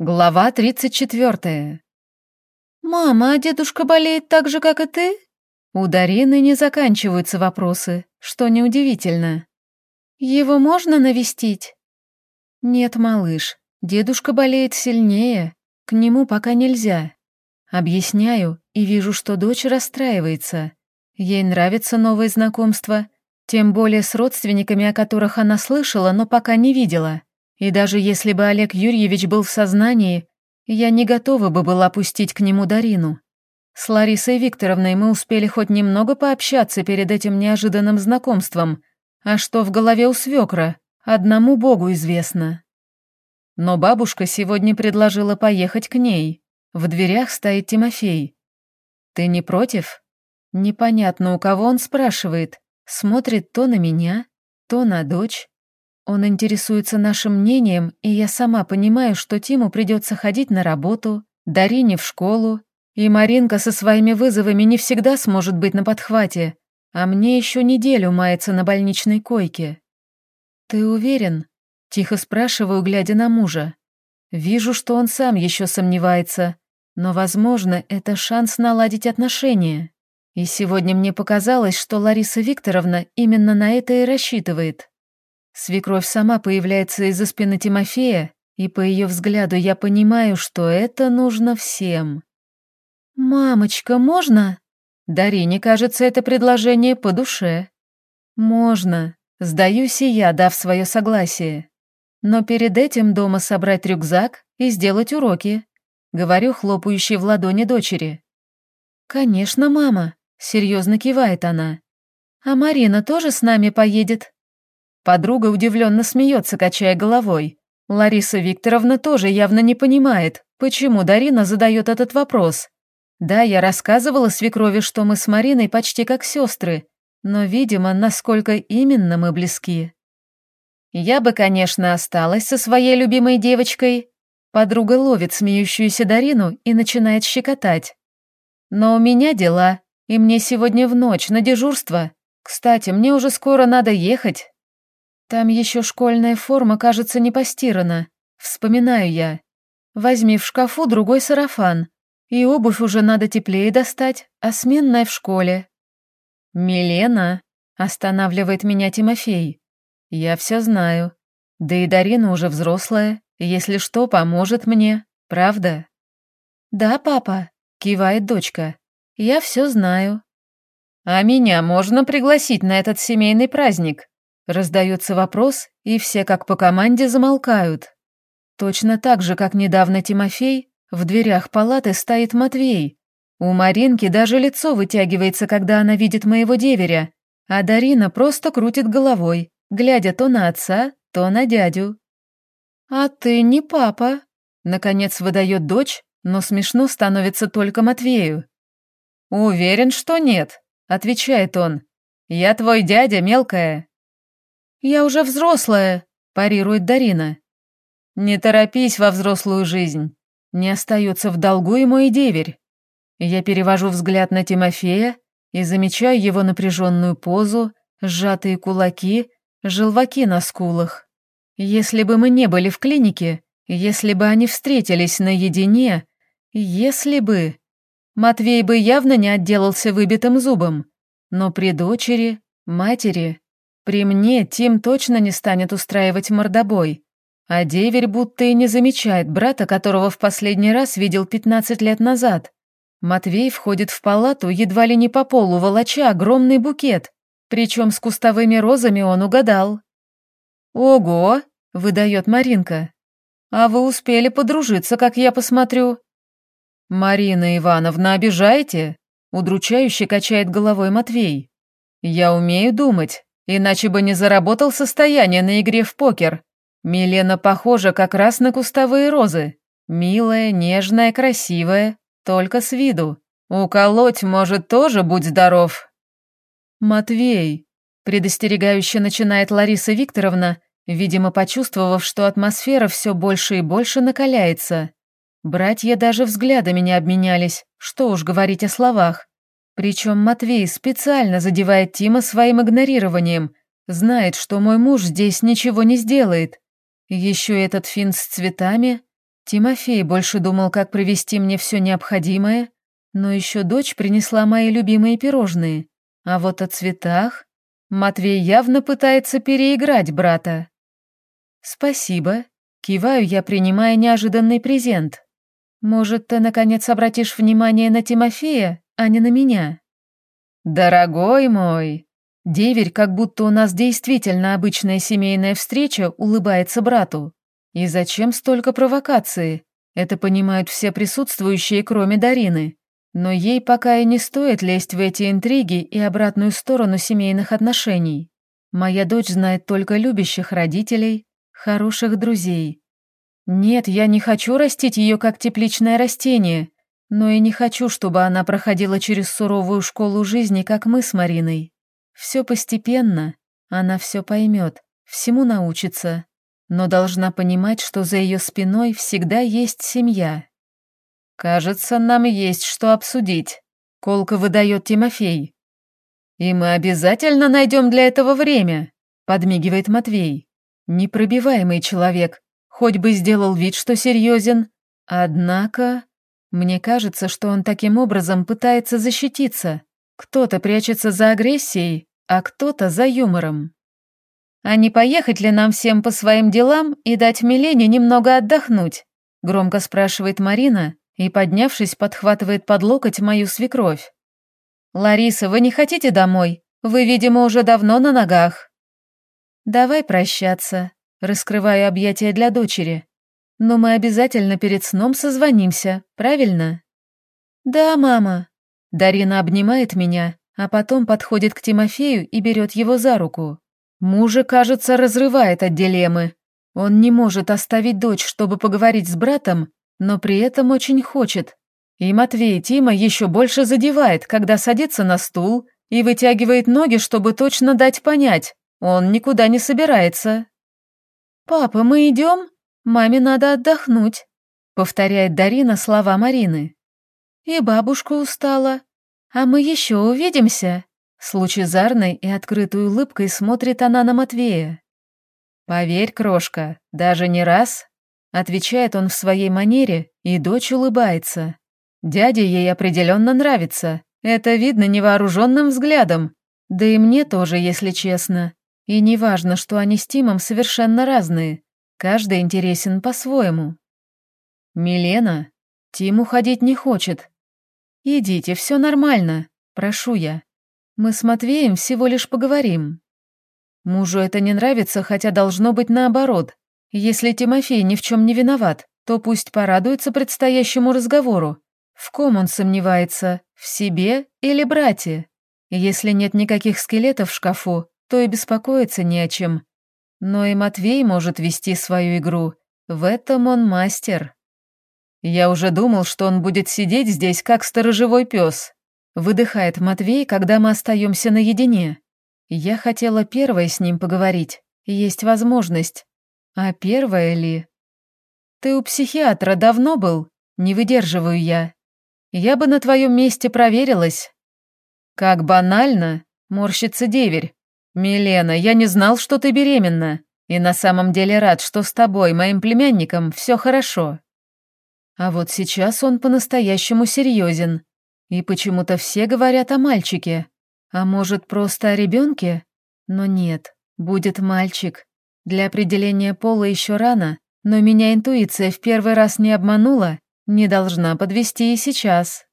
Глава 34. «Мама, а дедушка болеет так же, как и ты?» У Дарины не заканчиваются вопросы, что неудивительно. «Его можно навестить?» «Нет, малыш, дедушка болеет сильнее, к нему пока нельзя». Объясняю и вижу, что дочь расстраивается. Ей нравится новое знакомство, тем более с родственниками, о которых она слышала, но пока не видела. И даже если бы Олег Юрьевич был в сознании, я не готова бы была пустить к нему Дарину. С Ларисой Викторовной мы успели хоть немного пообщаться перед этим неожиданным знакомством, а что в голове у свекра, одному богу известно. Но бабушка сегодня предложила поехать к ней. В дверях стоит Тимофей. «Ты не против?» Непонятно, у кого он спрашивает. Смотрит то на меня, то на дочь. Он интересуется нашим мнением, и я сама понимаю, что Тиму придется ходить на работу, Дарине в школу, и Маринка со своими вызовами не всегда сможет быть на подхвате, а мне еще неделю мается на больничной койке. «Ты уверен?» — тихо спрашиваю, глядя на мужа. Вижу, что он сам еще сомневается, но, возможно, это шанс наладить отношения. И сегодня мне показалось, что Лариса Викторовна именно на это и рассчитывает. Свекровь сама появляется из-за спины Тимофея, и по ее взгляду я понимаю, что это нужно всем. «Мамочка, можно?» Дарине, кажется, это предложение по душе. «Можно», сдаюсь и я, дав свое согласие. Но перед этим дома собрать рюкзак и сделать уроки. Говорю хлопающей в ладони дочери. «Конечно, мама», — серьезно кивает она. «А Марина тоже с нами поедет?» Подруга удивленно смеется, качая головой. Лариса Викторовна тоже явно не понимает, почему Дарина задает этот вопрос. Да, я рассказывала свекрови, что мы с Мариной почти как сестры, но, видимо, насколько именно мы близки. Я бы, конечно, осталась со своей любимой девочкой. Подруга ловит смеющуюся Дарину и начинает щекотать. Но у меня дела, и мне сегодня в ночь на дежурство. Кстати, мне уже скоро надо ехать. Там еще школьная форма, кажется, не постирана. Вспоминаю я. Возьми в шкафу другой сарафан. И обувь уже надо теплее достать, а сменная в школе. «Милена», — останавливает меня Тимофей. «Я все знаю. Да и Дарина уже взрослая. Если что, поможет мне. Правда?» «Да, папа», — кивает дочка. «Я все знаю». «А меня можно пригласить на этот семейный праздник?» Раздается вопрос, и все как по команде замолкают. Точно так же, как недавно Тимофей, в дверях палаты стоит Матвей. У Маринки даже лицо вытягивается, когда она видит моего деверя, а Дарина просто крутит головой, глядя то на отца, то на дядю. «А ты не папа», — наконец выдает дочь, но смешно становится только Матвею. «Уверен, что нет», — отвечает он. «Я твой дядя, мелкая». «Я уже взрослая», – парирует Дарина. «Не торопись во взрослую жизнь. Не остается в долгу и мой деверь». Я перевожу взгляд на Тимофея и замечаю его напряженную позу, сжатые кулаки, желваки на скулах. Если бы мы не были в клинике, если бы они встретились наедине, если бы... Матвей бы явно не отделался выбитым зубом, но при дочери, матери, при мне Тим точно не станет устраивать мордобой, а деверь будто и не замечает брата, которого в последний раз видел 15 лет назад. Матвей входит в палату едва ли не по полу, волоча огромный букет, причем с кустовыми розами он угадал. «Ого!» — выдает Маринка. «А вы успели подружиться, как я посмотрю». «Марина Ивановна, обижаете?» — удручающе качает головой Матвей. «Я умею думать, Иначе бы не заработал состояние на игре в покер. Милена похожа как раз на кустовые розы. Милая, нежная, красивая, только с виду. Уколоть может тоже, будь здоров. Матвей, предостерегающе начинает Лариса Викторовна, видимо, почувствовав, что атмосфера все больше и больше накаляется. Братья даже взглядами не обменялись, что уж говорить о словах. Причем Матвей специально задевает Тима своим игнорированием, знает, что мой муж здесь ничего не сделает. Еще этот финт с цветами. Тимофей больше думал, как привезти мне все необходимое, но еще дочь принесла мои любимые пирожные. А вот о цветах Матвей явно пытается переиграть брата. «Спасибо», — киваю я, принимая неожиданный презент. «Может, ты, наконец, обратишь внимание на Тимофея, а не на меня?» «Дорогой мой!» Деверь, как будто у нас действительно обычная семейная встреча, улыбается брату. И зачем столько провокации? Это понимают все присутствующие, кроме Дарины. Но ей пока и не стоит лезть в эти интриги и обратную сторону семейных отношений. Моя дочь знает только любящих родителей, хороших друзей. Нет, я не хочу растить ее как тепличное растение, но и не хочу, чтобы она проходила через суровую школу жизни, как мы с Мариной. Все постепенно, она все поймет, всему научится, но должна понимать, что за ее спиной всегда есть семья. «Кажется, нам есть что обсудить», — колко выдает Тимофей. «И мы обязательно найдем для этого время», — подмигивает Матвей. «Непробиваемый человек, хоть бы сделал вид, что серьезен. Однако, мне кажется, что он таким образом пытается защититься. Кто-то прячется за агрессией, а кто-то за юмором. А не поехать ли нам всем по своим делам и дать Милене немного отдохнуть?» — громко спрашивает Марина, и, поднявшись, подхватывает под локоть мою свекровь. «Лариса, вы не хотите домой? Вы, видимо, уже давно на ногах». «Давай прощаться», — раскрываю объятия для дочери. «Но мы обязательно перед сном созвонимся, правильно?» «Да, мама». Дарина обнимает меня, а потом подходит к Тимофею и берет его за руку. Мужа, кажется, разрывает от дилеммы. Он не может оставить дочь, чтобы поговорить с братом, но при этом очень хочет. И Матвей Тима еще больше задевает, когда садится на стул и вытягивает ноги, чтобы точно дать понять, он никуда не собирается. «Папа, мы идем? Маме надо отдохнуть», — повторяет Дарина слова Марины. «И бабушка устала. А мы еще увидимся?» С лучезарной и открытой улыбкой смотрит она на Матвея. «Поверь, крошка, даже не раз, Отвечает он в своей манере, и дочь улыбается. Дядя ей определенно нравится. Это видно невооруженным взглядом. Да и мне тоже, если честно. И не важно, что они с Тимом совершенно разные. Каждый интересен по-своему. Милена, Тим уходить не хочет. Идите, все нормально, прошу я. Мы с Матвеем всего лишь поговорим. Мужу это не нравится, хотя должно быть наоборот. Если Тимофей ни в чем не виноват, то пусть порадуется предстоящему разговору. В ком он сомневается, в себе или брате? Если нет никаких скелетов в шкафу, то и беспокоиться не о чем. Но и Матвей может вести свою игру. В этом он мастер. Я уже думал, что он будет сидеть здесь, как сторожевой пес. Выдыхает Матвей, когда мы остаемся наедине. Я хотела первой с ним поговорить. Есть возможность. А первое ли? Ты у психиатра давно был? Не выдерживаю я. Я бы на твоем месте проверилась. Как банально, морщится деверь. Милена, я не знал, что ты беременна. И на самом деле рад, что с тобой, моим племянником, все хорошо. А вот сейчас он по-настоящему серьезен. И почему-то все говорят о мальчике. А может, просто о ребенке? Но нет, будет мальчик. Для определения пола еще рано, но меня интуиция в первый раз не обманула, не должна подвести и сейчас.